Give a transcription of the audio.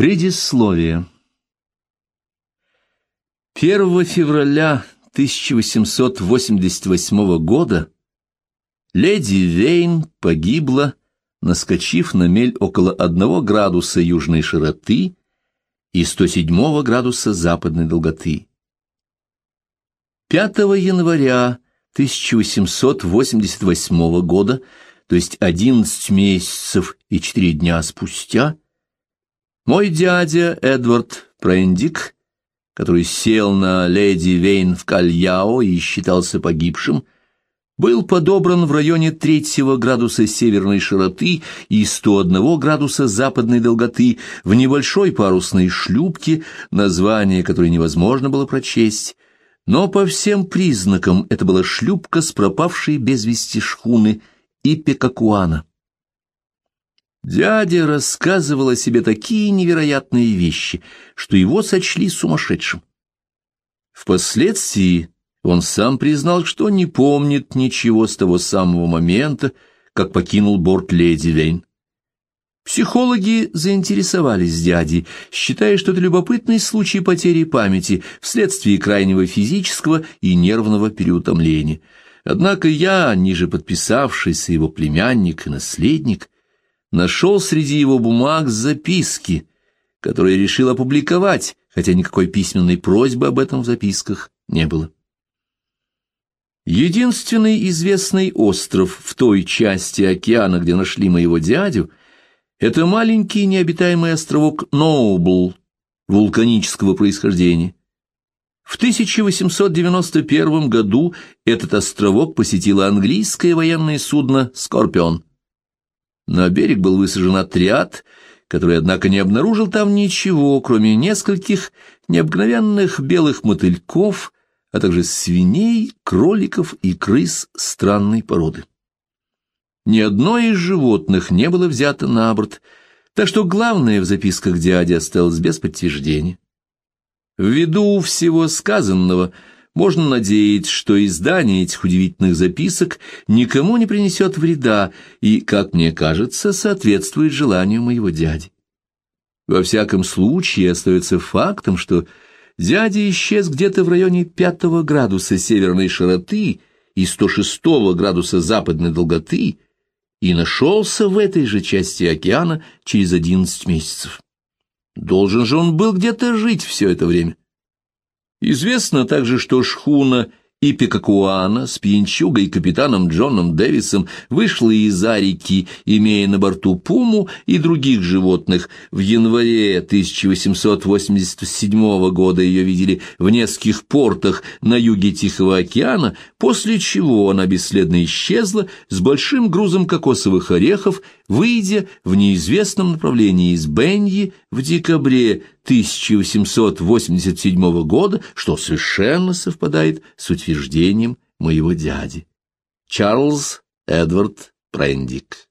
Предисловие 1 февраля 1888 года леди Вейн погибла, наскочив на мель около 1 градуса южной широты и 107 градуса западной долготы. 5 января 1888 года, то есть 11 месяцев и 4 дня спустя, мой дядя Эдвард Прендик, который сел на леди Вейн в Кальяо и считался погибшим, был подобран в районе третьего градуса северной широты и 101 градуса западной долготы в небольшой парусной шлюпке, название которой невозможно было прочесть, но по всем признакам это была шлюпка с пропавшей без вести шхуны Ипекакуана. Дядя рассказывал о себе такие невероятные вещи, что его сочли сумасшедшим. Впоследствии он сам признал, что не помнит ничего с того самого момента, как покинул борт леди Вейн. Психологи заинтересовались дядей, считая, что это любопытный случай потери памяти вследствие крайнего физического и нервного переутомления. Однако я, ниже подписавшийся его племянник и наследник, нашел среди его бумаг записки, которые решил опубликовать, хотя никакой письменной просьбы об этом в записках не было. Единственный известный остров в той части океана, где нашли моего дядю, это маленький необитаемый островок Ноубл, вулканического происхождения. В 1891 году этот островок посетило английское военное судно «Скорпион». На берег был высажен отряд, который, однако, не обнаружил там ничего, кроме нескольких необыкновенных белых мотыльков, а также свиней, кроликов и крыс странной породы. Ни одно из животных не было взято на борт, так что главное в записках дяди осталось без подтверждения. Ввиду всего сказанного – можно надеяться, что издание этих удивительных записок никому не принесет вреда и, как мне кажется, соответствует желанию моего дяди. Во всяком случае, остается фактом, что дядя исчез где-то в районе пятого градуса северной широты и 106 градуса западной долготы и нашелся в этой же части океана через 11 месяцев. Должен же он был где-то жить все это время. Известно также, что шхуна Ипикакуана с пьянчугой капитаном Джоном Дэвисом вышла из Арики, имея на борту пуму и других животных. В январе 1887 года ее видели в нескольких портах на юге Тихого океана, после чего она бесследно исчезла с большим грузом кокосовых орехов, выйдя в неизвестном направлении из Беньи в декабре 1887 года, что совершенно совпадает с утверждением моего дяди. Чарльз Эдвард Прендик